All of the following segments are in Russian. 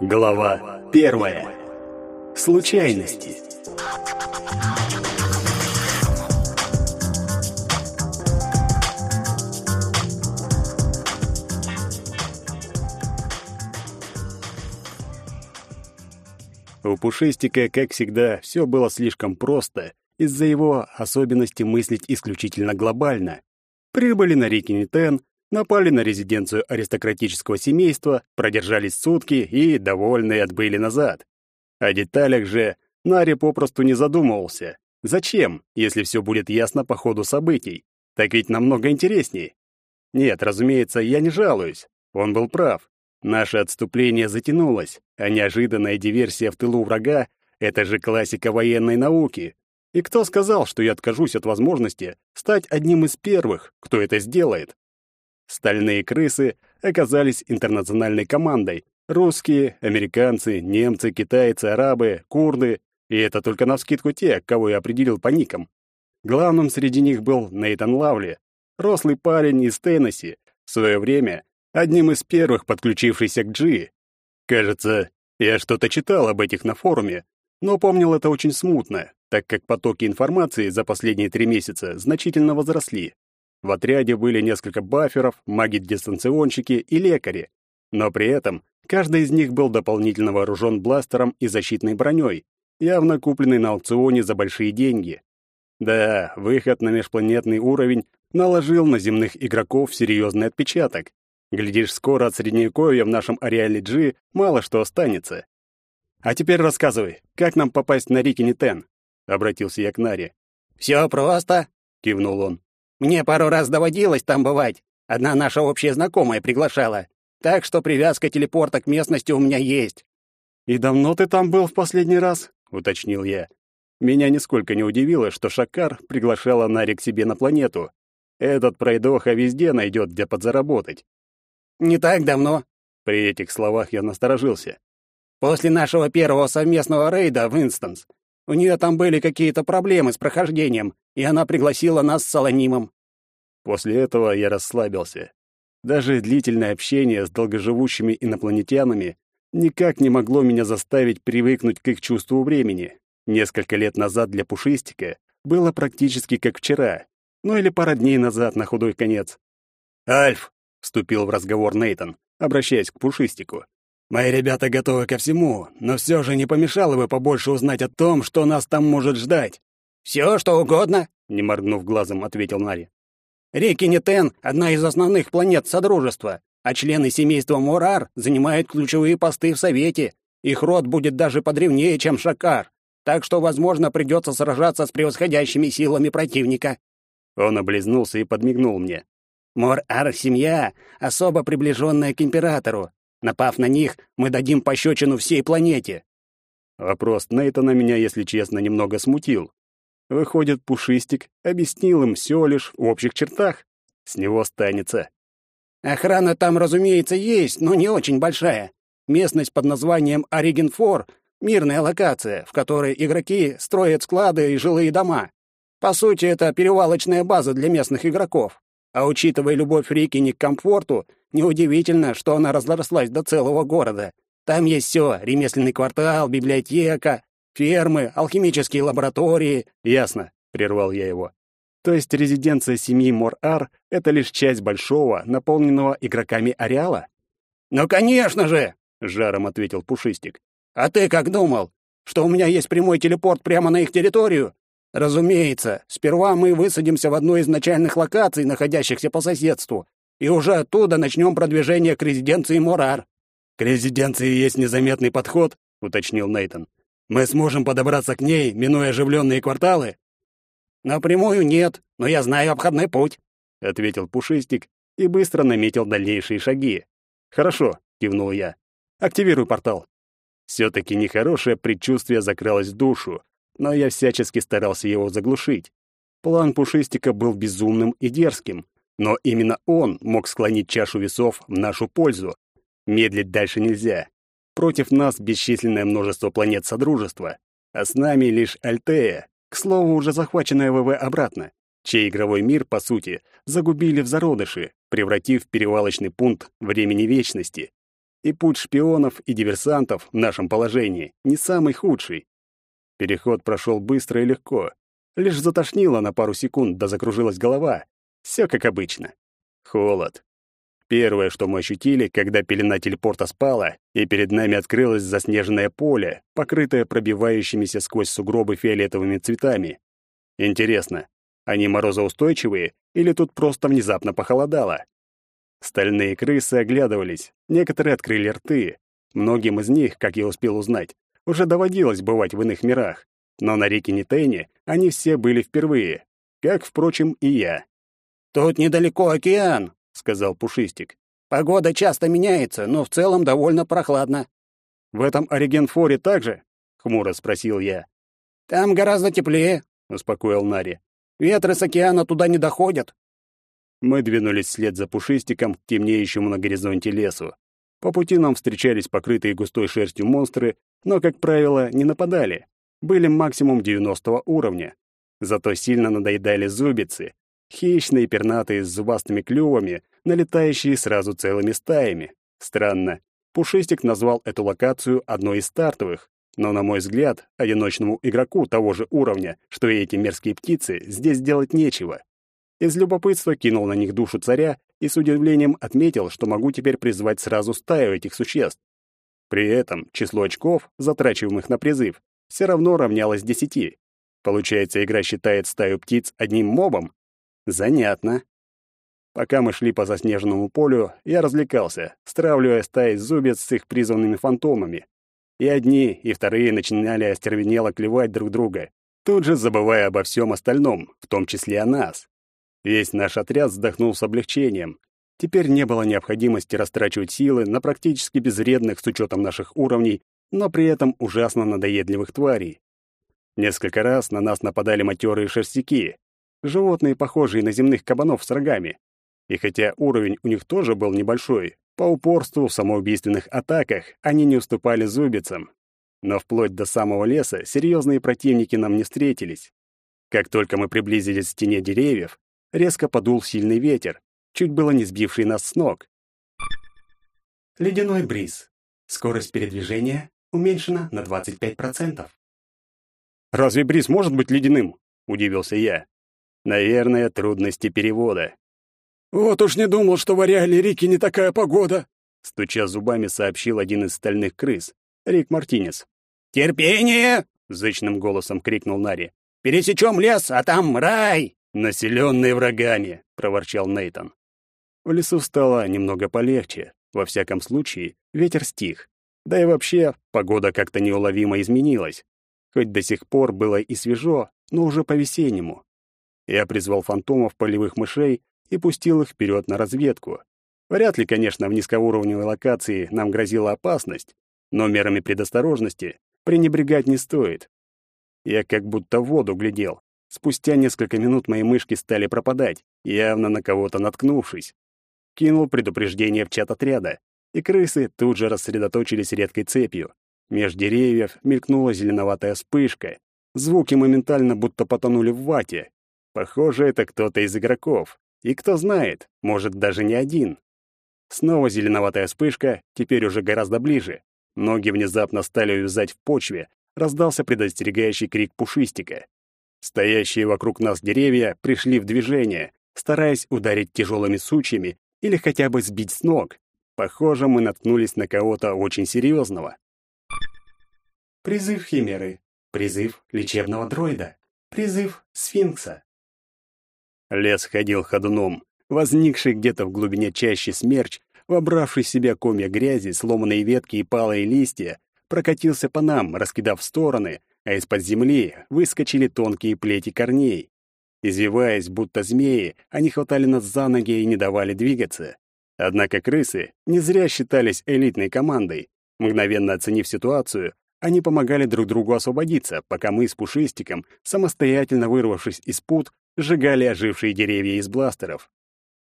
Глава первая. Случайности. У Пушистика, как всегда, все было слишком просто из-за его особенности мыслить исключительно глобально. Прибыли на реки Нитен, напали на резиденцию аристократического семейства, продержались сутки и, довольные, отбыли назад. О деталях же Нари попросту не задумывался. Зачем, если все будет ясно по ходу событий? Так ведь намного интересней. Нет, разумеется, я не жалуюсь. Он был прав. Наше отступление затянулось, а неожиданная диверсия в тылу врага — это же классика военной науки. И кто сказал, что я откажусь от возможности стать одним из первых, кто это сделает? Стальные крысы оказались интернациональной командой. Русские, американцы, немцы, китайцы, арабы, курды. И это только навскидку те, кого я определил по никам. Главным среди них был Нейтан Лавли, рослый парень из Теннесси, в свое время одним из первых подключившийся к Джи. Кажется, я что-то читал об этих на форуме, но помнил это очень смутно, так как потоки информации за последние три месяца значительно возросли. В отряде были несколько баферов, маги-дистанционщики и лекари, но при этом каждый из них был дополнительно вооружен бластером и защитной броней, явно купленный на аукционе за большие деньги. Да, выход на межпланетный уровень наложил на земных игроков серьезный отпечаток. Глядишь, скоро от Средневековья в нашем ареале G мало что останется. А теперь рассказывай, как нам попасть на реки Нитен? — обратился я к Наре. «Все просто», — кивнул он. «Мне пару раз доводилось там бывать. Одна наша общая знакомая приглашала. Так что привязка телепорта к местности у меня есть». «И давно ты там был в последний раз?» — уточнил я. Меня нисколько не удивило, что Шакар приглашала Нари к себе на планету. Этот пройдоха везде найдет, где подзаработать. «Не так давно». При этих словах я насторожился. «После нашего первого совместного рейда в Инстанс у нее там были какие-то проблемы с прохождением, и она пригласила нас с Солонимом. После этого я расслабился. Даже длительное общение с долгоживущими инопланетянами никак не могло меня заставить привыкнуть к их чувству времени. Несколько лет назад для Пушистика было практически как вчера, ну или пара дней назад на худой конец. «Альф!» — вступил в разговор Нейтон, обращаясь к Пушистику. Мои ребята готовы ко всему, но все же не помешало бы побольше узнать о том, что нас там может ждать. Все, что угодно, не моргнув глазом, ответил Нари. Реки Нетен — одна из основных планет Содружества, а члены семейства Морар занимают ключевые посты в Совете. Их род будет даже подревнее, чем Шакар, так что, возможно, придется сражаться с превосходящими силами противника. Он облизнулся и подмигнул мне. Мор-Ар — семья, особо приближенная к императору, Напав на них, мы дадим пощечину всей планете. Вопрос Нейтана меня, если честно, немного смутил. Выходит, Пушистик объяснил им все лишь в общих чертах. С него останется. Охрана там, разумеется, есть, но не очень большая. Местность под названием Оригенфор — мирная локация, в которой игроки строят склады и жилые дома. По сути, это перевалочная база для местных игроков. А учитывая любовь Рикини к комфорту, неудивительно, что она разрослась до целого города. Там есть все: ремесленный квартал, библиотека, фермы, алхимические лаборатории. Ясно, прервал я его. То есть резиденция семьи Мор-Ар — это лишь часть большого, наполненного игроками ареала? «Ну, конечно же!» — жаром ответил Пушистик. «А ты как думал? Что у меня есть прямой телепорт прямо на их территорию? Разумеется, сперва мы высадимся в одной из начальных локаций, находящихся по соседству, и уже оттуда начнем продвижение к резиденции Морар. К резиденции есть незаметный подход, уточнил Нейтон. Мы сможем подобраться к ней, минуя оживленные кварталы? Напрямую нет, но я знаю обходной путь, ответил Пушистик и быстро наметил дальнейшие шаги. Хорошо, кивнул я. Активируй портал. Все-таки нехорошее предчувствие закралось в душу, но я всячески старался его заглушить. План Пушистика был безумным и дерзким, но именно он мог склонить чашу весов в нашу пользу. Медлить дальше нельзя. Против нас бесчисленное множество планет Содружества, а с нами лишь Альтея, к слову, уже захваченная ВВ обратно, чей игровой мир, по сути, загубили в зародыши, превратив перевалочный пункт времени вечности. и путь шпионов и диверсантов в нашем положении не самый худший. Переход прошел быстро и легко. Лишь затошнило на пару секунд, да закружилась голова. Все как обычно. Холод. Первое, что мы ощутили, когда пелена телепорта спала, и перед нами открылось заснеженное поле, покрытое пробивающимися сквозь сугробы фиолетовыми цветами. Интересно, они морозоустойчивые или тут просто внезапно похолодало? Стальные крысы оглядывались, некоторые открыли рты. Многим из них, как я успел узнать, уже доводилось бывать в иных мирах. Но на реке Нитейне они все были впервые, как, впрочем, и я. «Тут недалеко океан», — сказал Пушистик. «Погода часто меняется, но в целом довольно прохладно». «В этом Оригенфоре так же?» — хмуро спросил я. «Там гораздо теплее», — успокоил Нари. «Ветры с океана туда не доходят». Мы двинулись вслед за пушистиком к темнеющему на горизонте лесу. По пути нам встречались покрытые густой шерстью монстры, но, как правило, не нападали. Были максимум 90 уровня. Зато сильно надоедали зубицы, хищные пернатые с зубастыми клювами, налетающие сразу целыми стаями. Странно. Пушистик назвал эту локацию одной из стартовых, но, на мой взгляд, одиночному игроку того же уровня, что и эти мерзкие птицы, здесь делать нечего. Из любопытства кинул на них душу царя и с удивлением отметил, что могу теперь призвать сразу стаю этих существ. При этом число очков, затрачиваемых на призыв, все равно равнялось десяти. Получается, игра считает стаю птиц одним мобом? Занятно. Пока мы шли по заснеженному полю, я развлекался, стравливая стаи зубец с их призванными фантомами. И одни, и вторые начинали остервенело клевать друг друга, тут же забывая обо всем остальном, в том числе о нас. Весь наш отряд вздохнул с облегчением. Теперь не было необходимости растрачивать силы на практически безвредных с учетом наших уровней, но при этом ужасно надоедливых тварей. Несколько раз на нас нападали матерые шерстяки, животные, похожие на земных кабанов с рогами. И хотя уровень у них тоже был небольшой, по упорству в самоубийственных атаках они не уступали зубицам. Но вплоть до самого леса серьезные противники нам не встретились. Как только мы приблизились к стене деревьев, резко подул сильный ветер, чуть было не сбивший нас с ног. Ледяной бриз. Скорость передвижения уменьшена на 25%. «Разве бриз может быть ледяным?» — удивился я. «Наверное, трудности перевода». «Вот уж не думал, что в ареале Рики не такая погода», — стуча зубами, сообщил один из стальных крыс, Рик Мартинес. «Терпение!» — зычным голосом крикнул Нари. «Пересечем лес, а там рай!» «Населенные врагами!» — проворчал Нейтон. В лесу стало немного полегче. Во всяком случае, ветер стих. Да и вообще, погода как-то неуловимо изменилась. Хоть до сих пор было и свежо, но уже по-весеннему. Я призвал фантомов полевых мышей и пустил их вперед на разведку. Вряд ли, конечно, в низкоуровневой локации нам грозила опасность, но мерами предосторожности пренебрегать не стоит. Я как будто в воду глядел, Спустя несколько минут мои мышки стали пропадать, явно на кого-то наткнувшись. Кинул предупреждение в чат отряда, и крысы тут же рассредоточились редкой цепью. Меж деревьев мелькнула зеленоватая вспышка. Звуки моментально будто потонули в вате. Похоже, это кто-то из игроков. И кто знает, может, даже не один. Снова зеленоватая вспышка, теперь уже гораздо ближе. Ноги внезапно стали увязать в почве, раздался предостерегающий крик пушистика. Стоящие вокруг нас деревья пришли в движение, стараясь ударить тяжелыми сучьями или хотя бы сбить с ног. Похоже, мы наткнулись на кого-то очень серьезного. Призыв Химеры. Призыв лечебного дроида. Призыв сфинкса. Лес ходил ходуном. Возникший где-то в глубине чаще смерч, вобравший в себя комья грязи, сломанные ветки и палые листья, прокатился по нам, раскидав стороны, а из-под земли выскочили тонкие плети корней. Извиваясь, будто змеи, они хватали нас за ноги и не давали двигаться. Однако крысы не зря считались элитной командой. Мгновенно оценив ситуацию, они помогали друг другу освободиться, пока мы с Пушистиком, самостоятельно вырвавшись из пут, сжигали ожившие деревья из бластеров.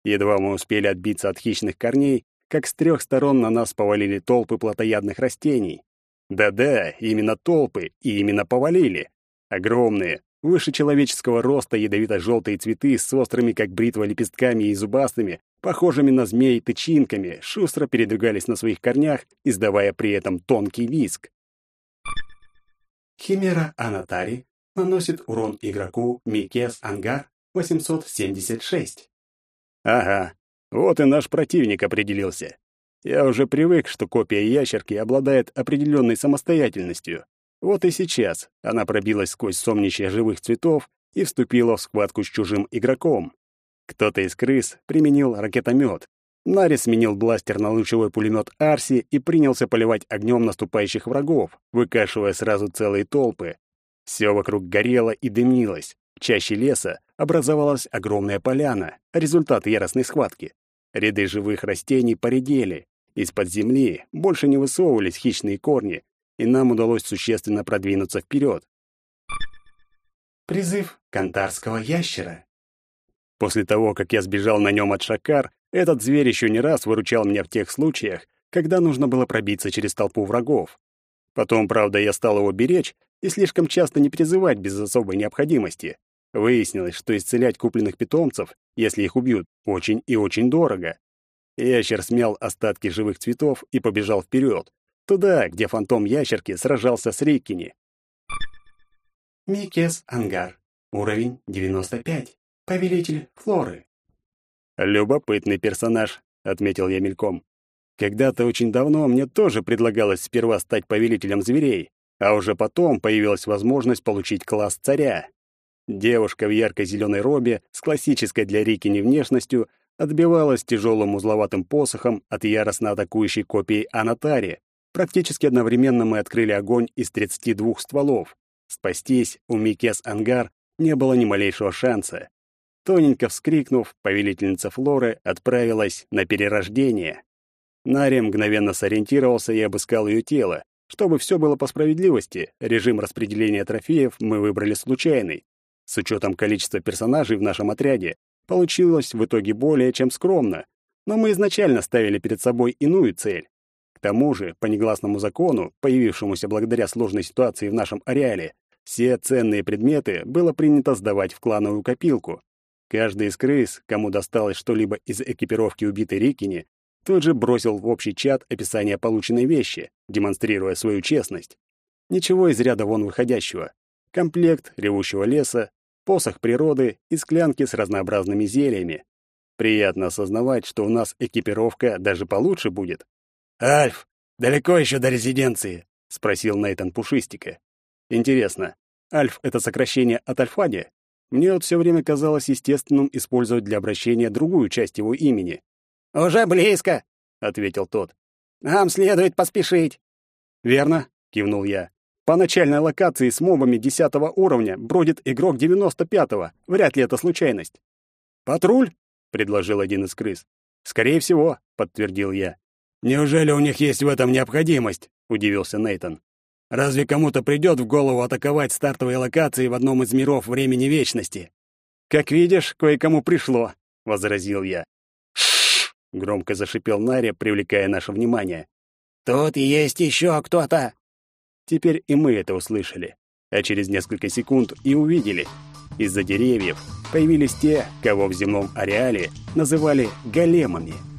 Едва мы успели отбиться от хищных корней, как с трех сторон на нас повалили толпы плотоядных растений. Да-да, именно толпы, и именно повалили. Огромные, Выше человеческого роста ядовито-желтые цветы с острыми, как бритва, лепестками и зубастыми, похожими на змей тычинками, шустро передвигались на своих корнях, издавая при этом тонкий визг. Химера Анатари наносит урон игроку Микес Ангар 876. Ага, вот и наш противник определился. Я уже привык, что копия ящерки обладает определенной самостоятельностью. Вот и сейчас она пробилась сквозь сомничья живых цветов и вступила в схватку с чужим игроком. Кто-то из крыс применил ракетомет. Нари сменил бластер на лучевой пулемет Арси и принялся поливать огнем наступающих врагов, выкашивая сразу целые толпы. Все вокруг горело и дымилось. Чаще леса образовалась огромная поляна, результат яростной схватки. Ряды живых растений поредели. Из-под земли больше не высовывались хищные корни, и нам удалось существенно продвинуться вперед. Призыв кантарского ящера. После того, как я сбежал на нем от шакар, этот зверь еще не раз выручал меня в тех случаях, когда нужно было пробиться через толпу врагов. Потом, правда, я стал его беречь и слишком часто не призывать без особой необходимости. Выяснилось, что исцелять купленных питомцев, если их убьют, очень и очень дорого. Ящер смял остатки живых цветов и побежал вперед, Туда, где фантом ящерки сражался с Риккини. Микес Ангар. Уровень 95. Повелитель Флоры. Любопытный персонаж, отметил я мельком. Когда-то очень давно мне тоже предлагалось сперва стать повелителем зверей, а уже потом появилась возможность получить класс царя. Девушка в ярко-зеленой робе с классической для Рикини внешностью отбивалась тяжелым узловатым посохом от яростно атакующей копии Анатари, Практически одновременно мы открыли огонь из 32 стволов. Спастись у Микес Ангар не было ни малейшего шанса. Тоненько вскрикнув, повелительница Флоры отправилась на перерождение. Нари мгновенно сориентировался и обыскал ее тело. Чтобы все было по справедливости, режим распределения трофеев мы выбрали случайный. С учетом количества персонажей в нашем отряде, получилось в итоге более чем скромно, но мы изначально ставили перед собой иную цель к тому же, по негласному закону, появившемуся благодаря сложной ситуации в нашем ареале, все ценные предметы было принято сдавать в клановую копилку. Каждый из крыс, кому досталось что-либо из экипировки убитой Рикини, тут же бросил в общий чат описание полученной вещи, демонстрируя свою честность. Ничего из ряда вон выходящего. Комплект ревущего леса, посох природы и склянки с разнообразными зельями. Приятно осознавать, что у нас экипировка даже получше будет. «Альф, далеко еще до резиденции?» — спросил Нейтан Пушистика. «Интересно, Альф — это сокращение от Альфади? Мне вот все время казалось естественным использовать для обращения другую часть его имени». «Уже близко», — ответил тот. «Нам следует поспешить». «Верно», — кивнул я. «По начальной локации с мобами десятого уровня бродит игрок девяносто пятого. Вряд ли это случайность». «Патруль?» — предложил один из крыс. «Скорее всего», — подтвердил я. «Неужели у них есть в этом необходимость?» — удивился Нейтон. «Разве кому-то придет в голову атаковать стартовые локации в одном из миров времени вечности?» «Как видишь, кое-кому пришло», — возразил я. «Шшш!» — громко зашипел Наря, привлекая наше внимание. «Тут есть еще кто-то!» Теперь и мы это услышали, а через несколько секунд и увидели. Из-за деревьев появились те, кого в земном ареале называли големами —